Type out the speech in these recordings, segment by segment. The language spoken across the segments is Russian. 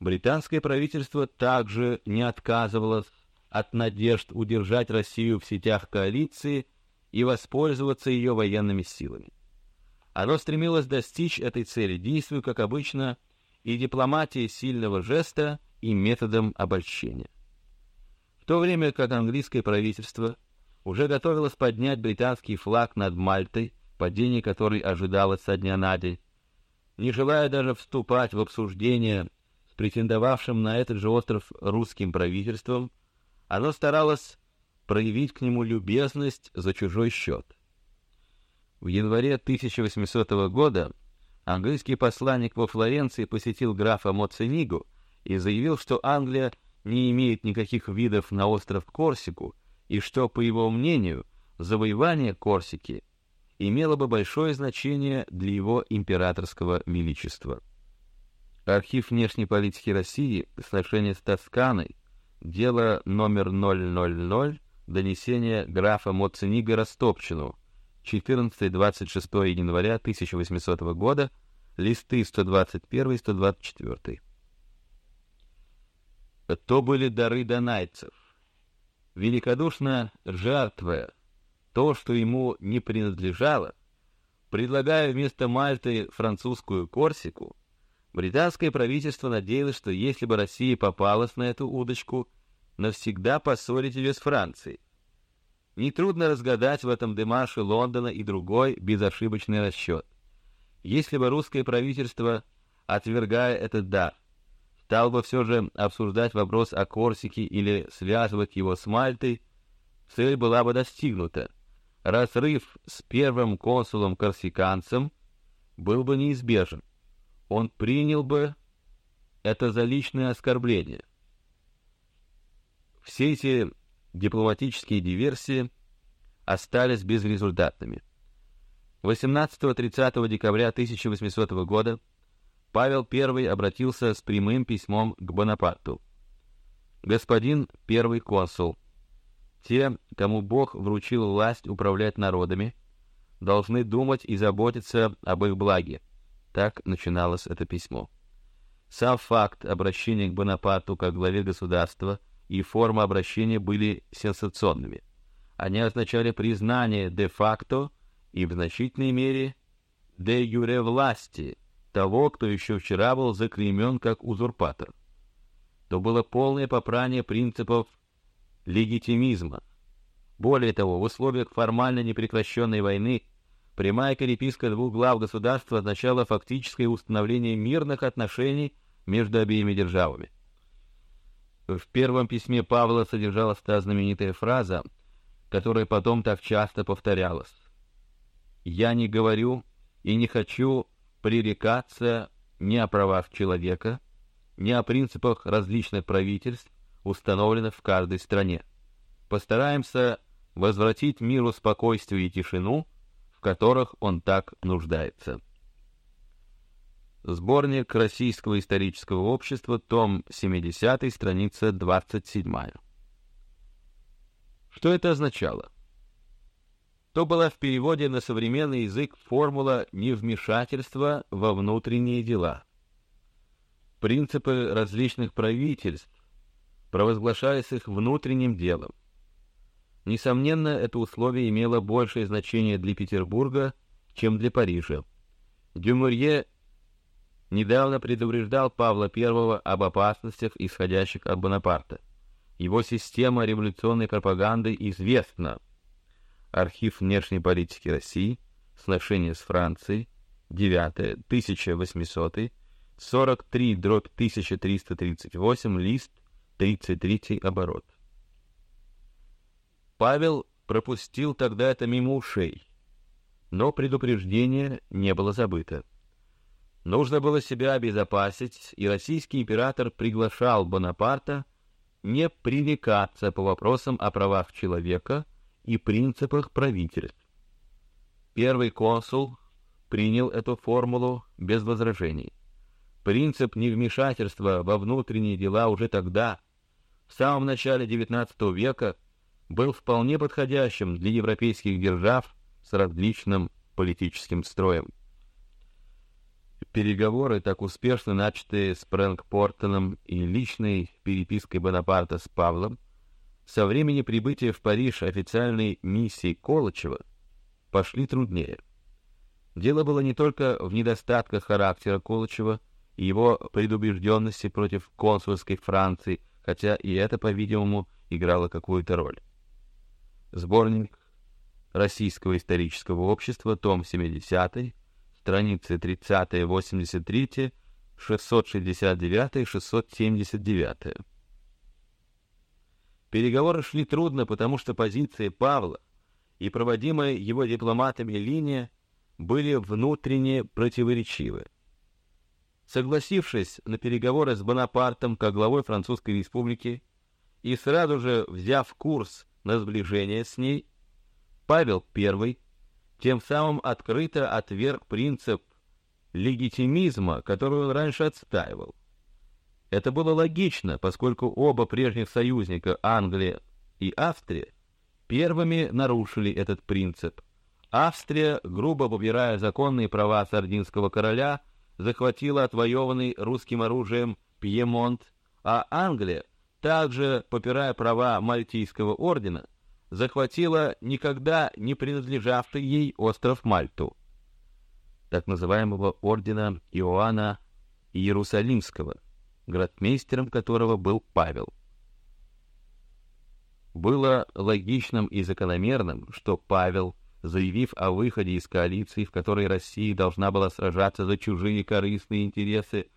Британское правительство также не отказывалось от надежд удержать Россию в сетях коалиции и воспользоваться ее военными силами. Оно стремилось достичь этой цели, действуя, как обычно, и дипломатией сильного жеста, и методом обольщения. В то время как английское правительство уже готовилось поднять британский флаг над Мальтой, падение которой ожидалось со дня на день, не желая даже вступать в обсуждение претендовавшим на этот же остров русским правительством, оно старалось проявить к нему любезность за чужой счет. В январе 1800 года английский посланник во Флоренции посетил графа Моценигу и заявил, что Англия не имеет никаких видов на остров Корсику и что, по его мнению, завоевание Корсики имело бы большое значение для его императорского величества. Архив внешней политики России, сношение с Тосканой, дело номер 000, донесение графа Моценига Растопчину, 14-26 января 1800 года, листы 121-124. То были дары донайцев. Великодушно жертвуя то, что ему не принадлежало, предлагая вместо Мальты французскую Корсику, британское правительство надеялось, что если бы Россия попалась на эту удочку, навсегда поссорить ее с Францией. Нетрудно разгадать в этом демарше Лондона и другой безошибочный расчет. Если бы русское правительство, отвергая этот дар, стал бы все же обсуждать вопрос о Корсике или связывать его с Мальтой, цель была бы достигнута. Разрыв с первым консулом-корсиканцем был бы неизбежен. Он принял бы это за личное оскорбление. Все эти дипломатические диверсии остались безрезультатными. 18-30 декабря 1800 года Павел I обратился с прямым письмом к Бонапарту. «Господин первый консул, те, кому Бог вручил власть управлять народами, должны думать и заботиться об их благе». Так начиналось это письмо. Сам факт обращения к Бонапарту как главе государства и форма обращения были сенсационными. Они означали признание де-факто и в значительной мере де юре власти того, кто еще вчера был заклеймен как узурпатор. То было полное попрание принципов легитимизма. Более того, в условиях формально непрекращенной войны прямая переписка двух глав государства означала фактическое установление мирных отношений между обеими державами. В первом письме Павла содержалась та знаменитая фраза, которая потом так часто повторялась. «Я не говорю и не хочу пререкаться ни о правах человека, ни о принципах различных правительств, установленных в каждой стране. Постараемся возвратить миру спокойствие и тишину, в которых он так нуждается». Сборник Российского исторического общества, том 70, страница 27. Что это означало? То была в переводе на современный язык формула невмешательства во внутренние дела. Принципы различных правительств провозглашались их внутренним делом. Несомненно, это условие имело большее значение для Петербурга, чем для Парижа. Дюмурье недавно предупреждал Павла I об опасностях, исходящих от Бонапарта. Его система революционной пропаганды известна. Архив внешней политики России, сношение с Францией, 9 1800 43 дробь 1338 лист 33 оборот. Павел пропустил тогда это мимо ушей, но предупреждение не было забыто. Нужно было себя обезопасить, и российский император приглашал Бонапарта не привлекаться по вопросам о правах человека и принципах правительств. Первый консул принял эту формулу без возражений. Принцип невмешательства во внутренние дела уже тогда, в самом начале XIX века, был вполне подходящим для европейских держав с различным политическим строем. переговоры, так успешно начатые с Прэнкпортоном и личной перепиской Бонапарта с Павлом, со времени прибытия в Париж официальной миссии Колычева пошли труднее. Дело было не только в недостатках характера Колычева и его предубежденности против консульской Франции, хотя и это, по-видимому, играло какую-то роль. Сборник Российского исторического общества, том 70, страницы 30-83, 669-679. Переговоры шли трудно, потому что позиции Павла и проводимая его дипломатами линия были внутренне противоречивы. Согласившись на переговоры с Бонапартом как главой Французской республики и сразу же взяв курс на сближение с ней, Павел I тем самым открыто отверг принцип легитимизма, который он раньше отстаивал. Это было логично, поскольку оба прежних союзника, Англия и Австрия, первыми нарушили этот принцип. Австрия, грубо попирая законные права сардинского короля, захватила отвоеванный русским оружием Пьемонт, а Англия, также попирая права Мальтийского ордена, захватила никогда не принадлежавший ей остров Мальту, так называемого ордена Иоанна Иерусалимского – градмейстером которого был Павел. Было логичным и закономерным, что Павел, заявив о выходе из коалиции, в которой Россия должна была сражаться за чужие корыстные интересы,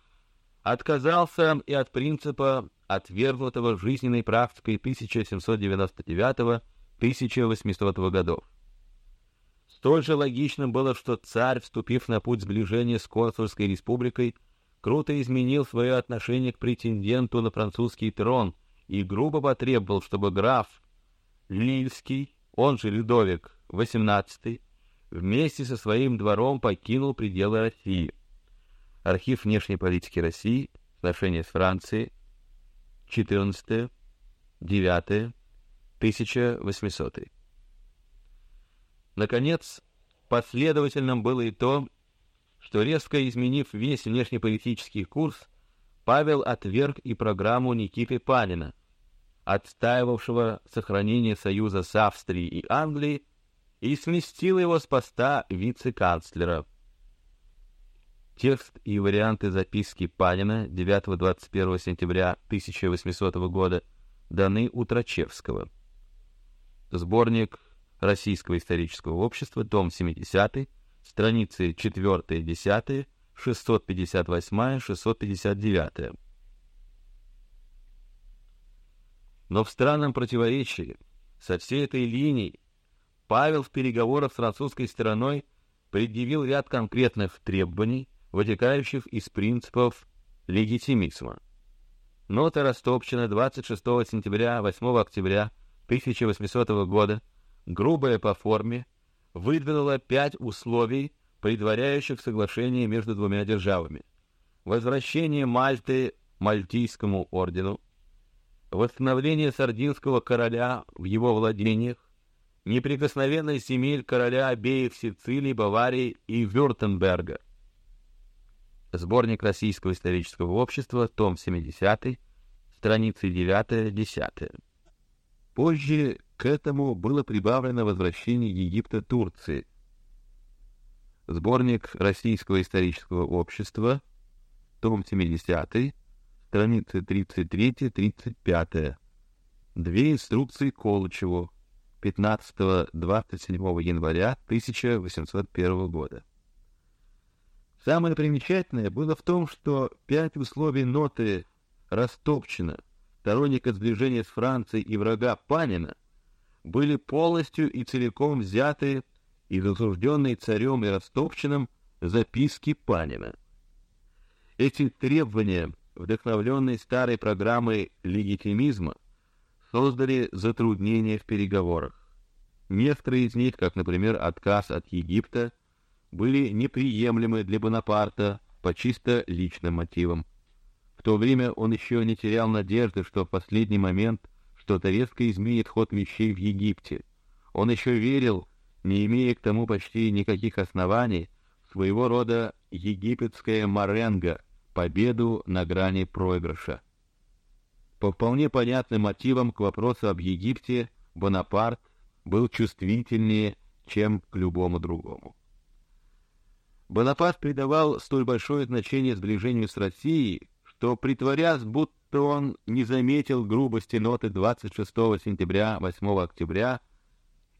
отказался и от принципа, отвергнутого жизненной практикой 1799-1800 годов. Столь же логичным было, что царь, вступив на путь сближения с консульской республикой, круто изменил свое отношение к претенденту на французский трон и грубо потребовал, чтобы граф Лильский, он же Людовик XVIII, вместе со своим двором покинул пределы России. Архив внешней политики России, отношения с Францией, 14 9 1800 Наконец, последовательным было и то, что резко изменив весь внешнеполитический курс, Павел отверг и программу Никиты Панина, отстаивавшего сохранение союза с Австрией и Англией, и сместил его с поста вице-канцлера. Текст и варианты записки Панина 9-21 сентября 1800 года даны у Трачевского. Сборник Российского исторического общества, том 70 страницы 4-10, 658-659. Но в странном противоречии со всей этой линией Павел в переговорах с французской стороной предъявил ряд конкретных требований, вытекающих из принципов легитимизма. Нота растопчена 26 сентября 8 октября 1800 года, грубая по форме, выдвинула пять условий, предваряющих соглашение между двумя державами: возвращение Мальты Мальтийскому ордену, восстановление сардинского короля в его владениях, неприкосновенность земель короля обеих Сицилии, Баварии и Вюртемберга. Сборник Российского исторического общества, том 70, страницы 9-10. Позже к этому было прибавлено возвращение Египта Турции. Сборник Российского исторического общества, том 70, страницы 33-35. Две инструкции Колычеву 15-27 января 1801 года. Самое примечательное было в том, что пять условий ноты Растопчина, сторонника сближения с Францией и врага Панина, были полностью и целиком взяты из осужденной царем и Ростовчиным записки Панина. Эти требования, вдохновленные старой программой легитимизма, создали затруднения в переговорах. Некоторые из них, как, например, отказ от Египта, были неприемлемы для Бонапарта по чисто личным мотивам. В то время он еще не терял надежды, что в последний момент что-то резко изменит ход вещей в Египте. Он еще верил, не имея к тому почти никаких оснований, своего рода египетская Маренго, победу на грани проигрыша. По вполне понятным мотивам к вопросу об Египте Бонапарт был чувствительнее, чем к любому другому. Бонапарт придавал столь большое значение сближению с Россией, что, притворясь, будто он не заметил грубости ноты 26 сентября 8 октября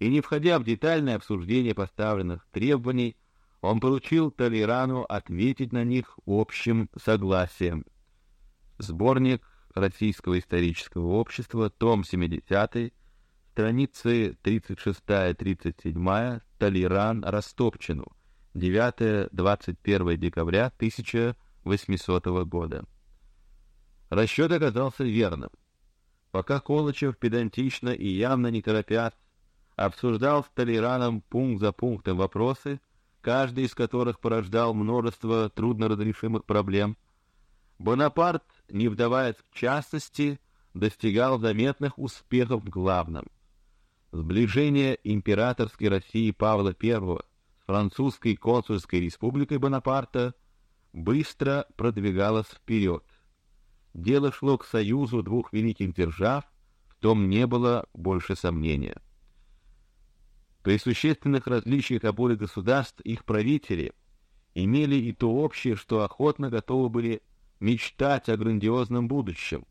и не входя в детальное обсуждение поставленных требований, он поручил Толерану ответить на них общим согласием. Сборник Российского исторического общества, том 70, страницы 36-37, Толеран Растопчину, 9-21 декабря 1800 года. Расчет оказался верным. Пока Колычев педантично и явно не торопясь обсуждал с Толераном пункт за пунктом вопросы, каждый из которых порождал множество трудноразрешимых проблем, Бонапарт, не вдаваясь в частности, достигал заметных успехов в главном. Сближение императорской России Павла с французской консульской республикой Бонапарта быстро продвигалось вперед. Дело шло к союзу двух великих держав, в том не было больше сомнения. При существенных различиях обоих государств их правители имели и то общее, что охотно готовы были мечтать о грандиозном будущем.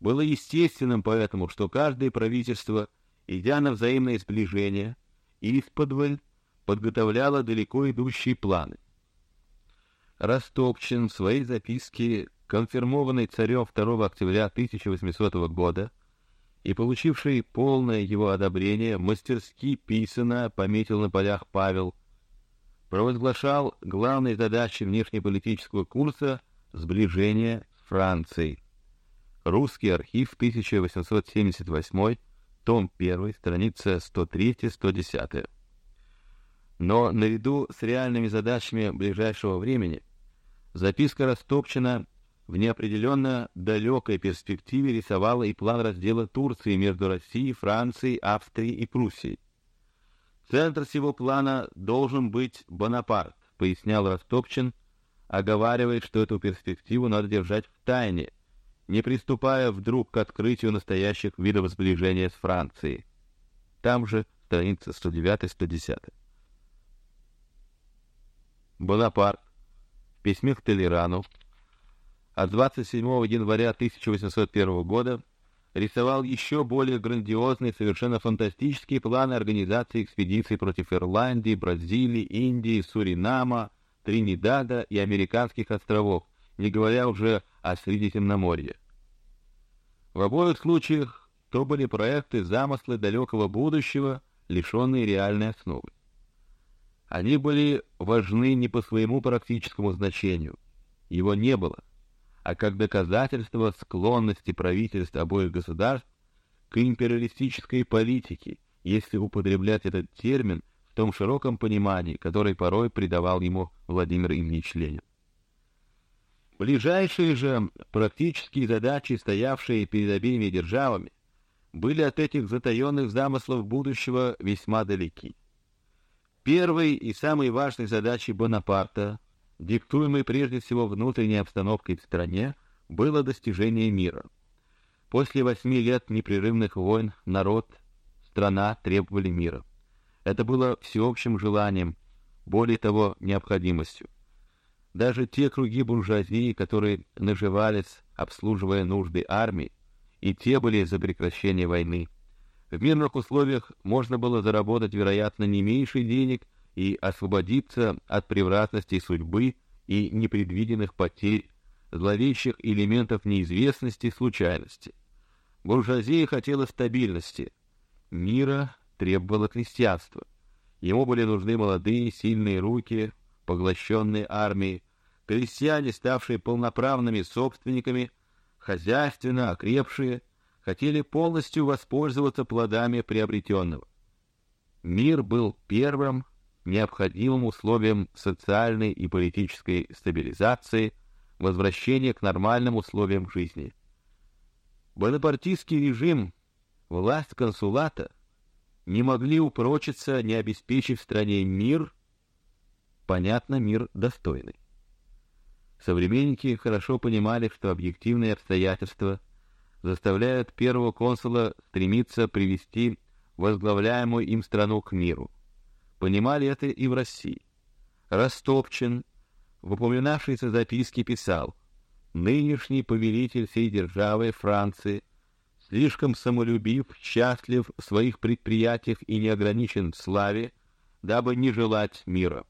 Было естественным поэтому, что каждое правительство, идя на взаимное сближение, исподволь подготовляло далеко идущие планы. Растопчин в своей записке, конфирмованной царем 2 октября 1800 года, и получивший полное его одобрение, мастерски писано пометил на полях Павел, провозглашал главной задачей внешнеполитического курса сближение с Францией. Русский архив 1878, том 1, страница 103-110. Но наряду с реальными задачами ближайшего времени записка Растопчина в неопределенно далекой перспективе рисовала и план раздела Турции между Россией, Францией, Австрией и Пруссией. Центр всего плана должен быть Бонапарт, пояснял Растопчин, оговаривая, что эту перспективу надо держать в тайне, не приступая вдруг к открытию настоящих видов сближения с Францией. Там же страница 109-110. Бонапарт в письме к Толерану от 27 января 1801 года рисовал еще более грандиозные, совершенно фантастические планы организации экспедиций против Ирландии, Бразилии, Индии, Суринама, Тринидада и американских островов, не говоря уже о Средиземноморье. В обоих случаях то были проекты, замыслы далекого будущего, лишенные реальной основы. Они были важны не по своему практическому значению, его не было а как доказательство склонности правительств обоих государств к империалистической политике, если употреблять этот термин в том широком понимании, который порой придавал ему Владимир Ильич Ленин. Ближайшие же практические задачи, стоявшие перед обеими державами, были от этих затаенных замыслов будущего весьма далеки. Первой и самой важной задачей Бонапарта диктуемой прежде всего внутренней обстановкой в стране, было достижение мира. После восьми лет непрерывных войн народ, страна требовали мира. Это было всеобщим желанием, более того, необходимостью. Даже те круги буржуазии, которые наживались, обслуживая нужды армии, и те были за прекращение войны. В мирных условиях можно было заработать, вероятно, не меньше денег, и освободиться от превратностей судьбы и непредвиденных потерь, зловещих элементов неизвестности и случайности. Буржуазия хотела стабильности, мира требовало крестьянство. Ему были нужны молодые, сильные руки, поглощенные армией, крестьяне, ставшие полноправными собственниками, хозяйственно окрепшие, хотели полностью воспользоваться плодами приобретенного. Мир был первым необходимым условием социальной и политической стабилизации, возвращения к нормальным условиям жизни. Бонапартийский режим, власть консулата не могли упрочиться, не обеспечив стране мир, понятно, мир достойный. Современники хорошо понимали, что объективные обстоятельства заставляют первого консула стремиться привести возглавляемую им страну к миру. Понимали это и в России. Растопчен в упоминавшейся записке писал «Нынешний повелитель всей державы Франции слишком самолюбив, счастлив в своих предприятиях и не ограничен в славе, дабы не желать мира».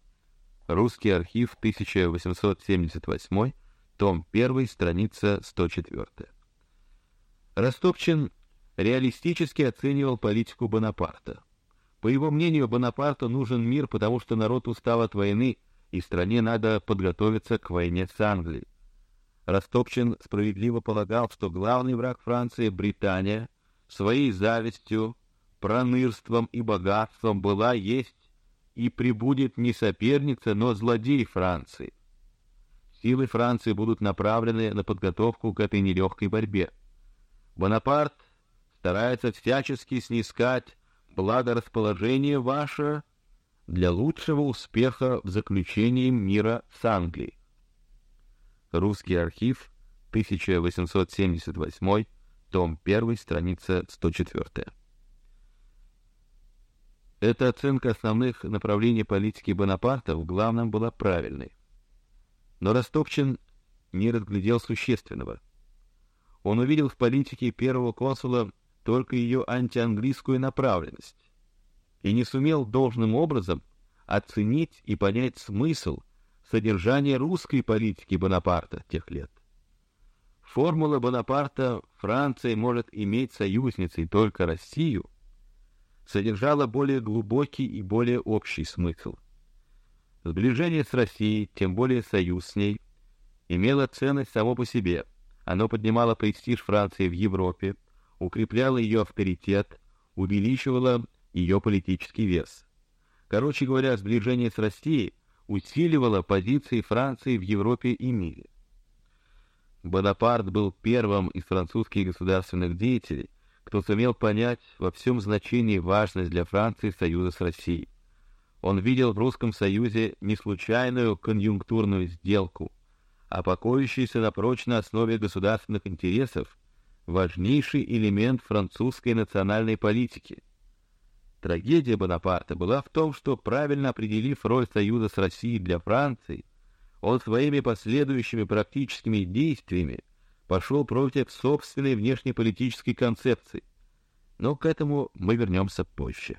Русский архив, 1878, том 1, страница 104. Растопчин реалистически оценивал политику Бонапарта. По его мнению, Бонапарту нужен мир, потому что народ устал от войны, и стране надо подготовиться к войне с Англией. Растопчин справедливо полагал, что главный враг Франции Британия своей завистью, пронырством и богатством была, есть и прибудет не соперница, но злодей Франции. Силы Франции будут направлены на подготовку к этой нелегкой борьбе. Бонапарт старается всячески снискать благорасположение ваше для лучшего успеха в заключении мира с Англией. Русский архив, 1878, том 1, страница 104. Эта оценка основных направлений политики Бонапарта в главном была правильной. Но Ростопчин не разглядел существенного. Он увидел в политике первого консула только ее антианглийскую направленность и не сумел должным образом оценить и понять смысл содержания русской политики Бонапарта тех лет. Формула Бонапарта «Франция может иметь союзницей только Россию» содержала более глубокий и более общий смысл. Сближение с Россией, тем более союз с ней, имело ценность само по себе. Оно поднимало престиж Франции в Европе, укрепляло ее авторитет, увеличивало ее политический вес. Короче говоря, сближение с Россией усиливало позиции Франции в Европе и мире. Бонапарт был первым из французских государственных деятелей, кто сумел понять во всем значении важность для Франции союза с Россией. Он видел в русском союзе не случайную конъюнктурную сделку, а покоящийся на прочной основе государственных интересов важнейший элемент французской национальной политики. Трагедия Бонапарта была в том, что правильно определив роль союза с Россией для Франции, он своими последующими практическими действиями пошел против собственной внешнеполитической концепции. Но к этому мы вернемся позже.